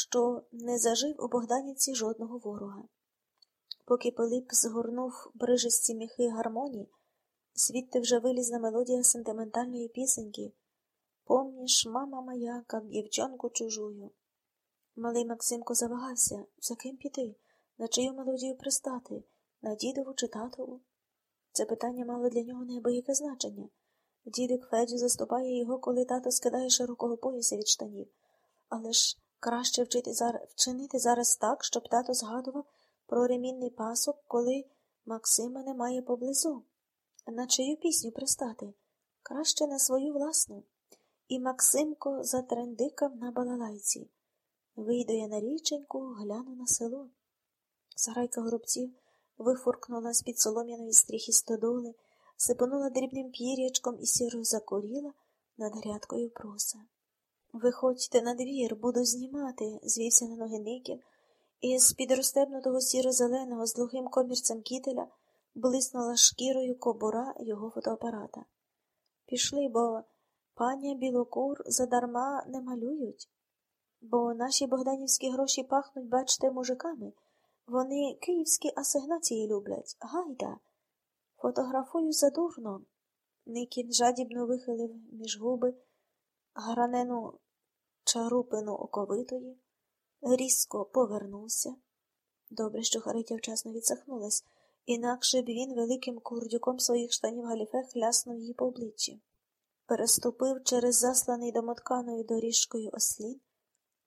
що не зажив у Богданівці жодного ворога. Поки Пилип згорнув брижисті міхи гармонії, звідти вже вилізла мелодія сентиментальної пісеньки Помніш, мама моя, як дівчонку чужую. Малий Максимко завагався, за ким піти, на чию мелодію пристати, на дідову чи татову. Це питання мало для нього неабияке значення. Дідик Федю заступає його, коли тато скидає широкого пояса від штанів. Але ж краще вчити зараз, вчинити зараз так, щоб тато згадував про ремінний пасок, коли Максима немає поблизу. На чию пісню пристати? Краще на свою власну. І Максимко затрендикав на балалайці. Вийду я на річеньку, гляну на село. Сарайка горобців вифуркнула з-під солом'яної стріхи стодоли, сипонула дрібним пір'ячком і сіро закуріла над грядкою проса. Виходьте на двір, буду знімати, звівся на ноги Никін, і з під розстебнутого сіро-зеленого з глухим комірцем кітеля блиснула шкірою кобура його фотоапарата. Пішли, бо паня білокур задарма не малюють, бо наші богданівські гроші пахнуть, бачите, мужиками. Вони київські асигнації люблять. Гайда. Фотографую задурно. Никін жадібно вихилив між губи гранену чарупину оковитої, різко повернувся. Добре, що Харитя вчасно відсахнулась, інакше б він великим курдюком своїх штанів галіфе хляснув її по обличчі. Переступив через засланий домотканою доріжкою ослін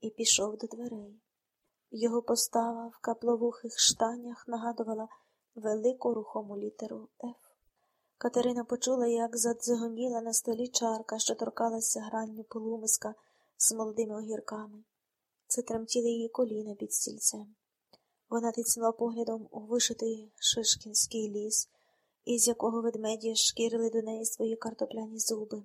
і пішов до дверей. Його постава в капловухих штанях нагадувала велику рухому літеру Ф. Катерина почула, як задзигоніла на столі чарка, що торкалася гранню полумиска з молодими огірками. Це тремтіли її коліна під стільцем. Вона тицнула поглядом у вишитий шишкінський ліс, із якого ведмеді шкірили до неї свої картопляні зуби.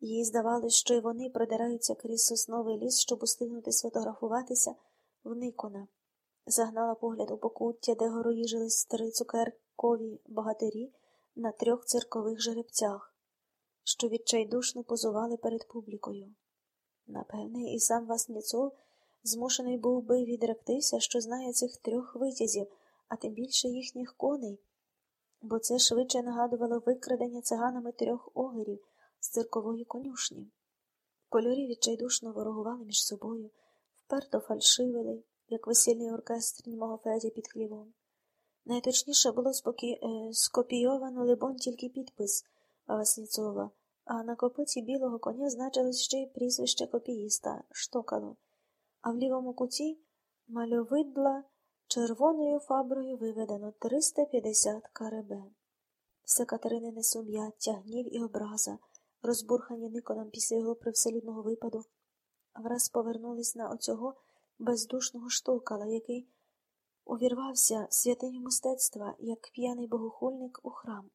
Їй здавалось, що й вони продираються крізь сосновий ліс, щоб устигнути сфотографуватися в Никона. Загнала погляд у покуття, де гороїжились три цукеркові богатирі на трьох циркових жеребцях, що відчайдушно позували перед публікою. Напевне, і сам Васміцов змушений був би відректися, що знає цих трьох витязів, а тим більше їхніх коней, бо це швидше нагадувало викрадення циганами трьох огерів з циркової конюшні. Кольорі відчайдушно ворогували між собою, вперто фальшивили, як весільний оркестр німого Федя під хлівом. Найточніше було спокі... Е, скопійовано, либонь, тільки підпис Васніцова, а на копиці білого коня значилось ще й прізвище копіїста Штокало, а в лівому куті мальовидла червоною фаброю виведено 350 каребе. Все Катеринине сум'яття, гнів і образа, розбурхані Никоном після його привселюдного випаду, враз повернулись на оцього бездушного штокала, який увірвався святиню мистецтва, як п'яний богохульник у храм.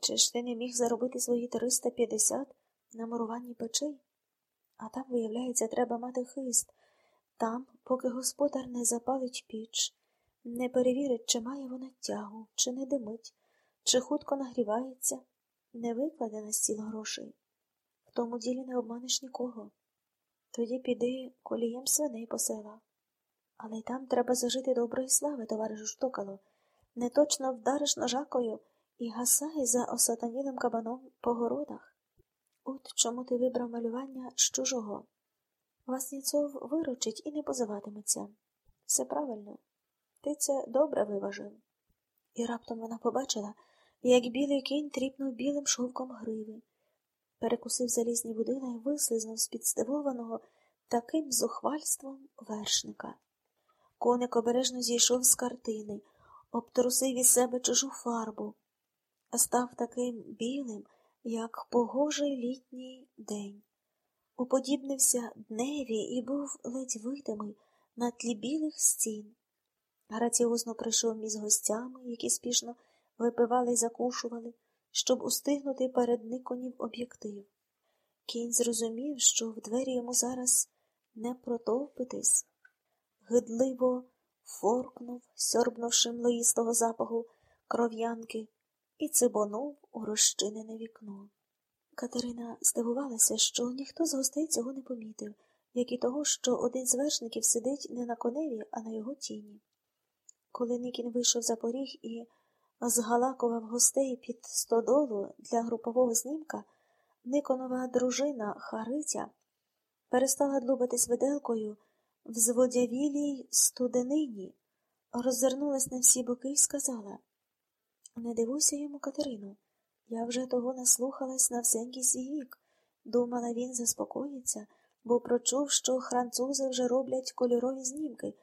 Чи ж ти не міг заробити свої 350 на муруванні печей? А там, виявляється, треба мати хист. Там, поки господар не запалить піч, не перевірить, чи має вона тягу, чи не димить, чи хутко нагрівається, не викладе на стіл грошей. В тому ділі не обманеш нікого. Тоді піди колієм свиней по селах. Але й там треба зажити доброї слави, товаришу Штокало. Не точно вдариш ножакою і гасай за осатанілим кабаном по городах. От чому ти вибрав малювання з чужого. Васніцов виручить і не позиватиметься. Все правильно. Ти це добре виважив. І раптом вона побачила, як білий кінь тріпнув білим шовком гриви, перекусив залізні будила і вислизнув з під таким зухвальством вершника. Коник обережно зійшов з картини, обтрусив із себе чужу фарбу, став таким білим, як погожий літній день. Уподібнився дневі і був ледь видимий на тлі білих стін. Граціозно прийшов між гостями, які спішно випивали й закушували, щоб устигнути перед никонів об'єктив. Кінь зрозумів, що в двері йому зараз не протовпитись гидливо форкнув, сьорбнувши млоїстого запаху кров'янки, і цибонув у розчинене вікно. Катерина здивувалася, що ніхто з гостей цього не помітив, як і того, що один з вершників сидить не на коневі, а на його тіні. Коли Никін вийшов за поріг і згалакував гостей під стодолу для групового знімка, Никонова дружина Харитя перестала длубатись виделкою в зводявілій студенині, роззирнулась на всі боки і сказала Не дивуйся йому, Катерину, я вже того наслухалась на всенький свій вік. Думала, він заспокоїться, бо прочув, що французи вже роблять кольорові знімки.